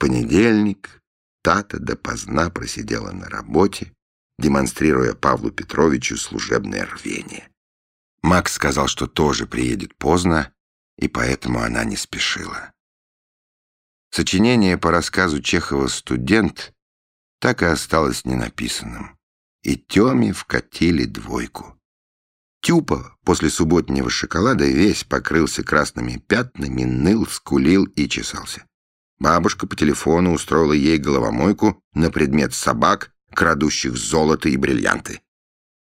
понедельник Тата допоздна просидела на работе, демонстрируя Павлу Петровичу служебное рвение. Макс сказал, что тоже приедет поздно, и поэтому она не спешила. Сочинение по рассказу Чехова «Студент» так и осталось ненаписанным, и Тёме вкатили двойку. Тюпа после субботнего шоколада весь покрылся красными пятнами, ныл, скулил и чесался. Бабушка по телефону устроила ей головомойку на предмет собак, крадущих золото и бриллианты.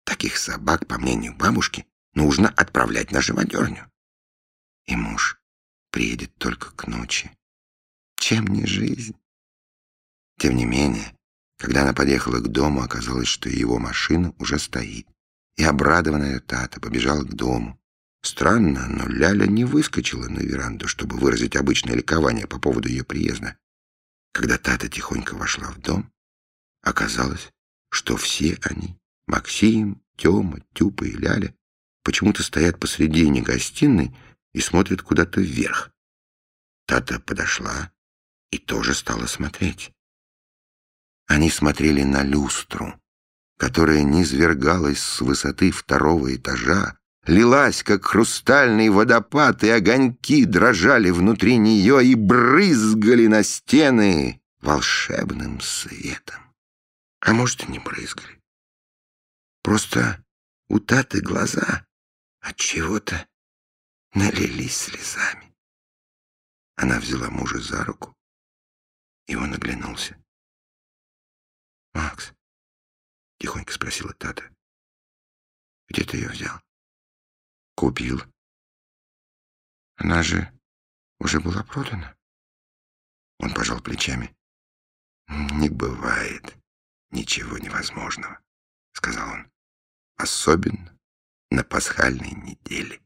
Таких собак, по мнению бабушки, нужно отправлять на живодерню. И муж приедет только к ночи. Чем не жизнь? Тем не менее, когда она подъехала к дому, оказалось, что его машина уже стоит. И обрадованная Тата побежала к дому. Странно, но Ляля не выскочила на веранду, чтобы выразить обычное ликование по поводу ее приезда. Когда Тата тихонько вошла в дом, оказалось, что все они, Максим, Тёма, Тюпа и Ляля, почему-то стоят посредине гостиной и смотрят куда-то вверх. Тата подошла и тоже стала смотреть. Они смотрели на люстру, которая низвергалась с высоты второго этажа, лилась, как хрустальный водопад, и огоньки дрожали внутри нее и брызгали на стены волшебным светом. А может, и не брызгали. Просто у Таты глаза от чего-то налились слезами. Она взяла мужа за руку, и он оглянулся. «Макс?» — тихонько спросила Тата. «Где ты ее взял?» «Купил». «Она же уже была продана?» Он пожал плечами. «Не бывает ничего невозможного», — сказал он. «Особенно на пасхальной неделе».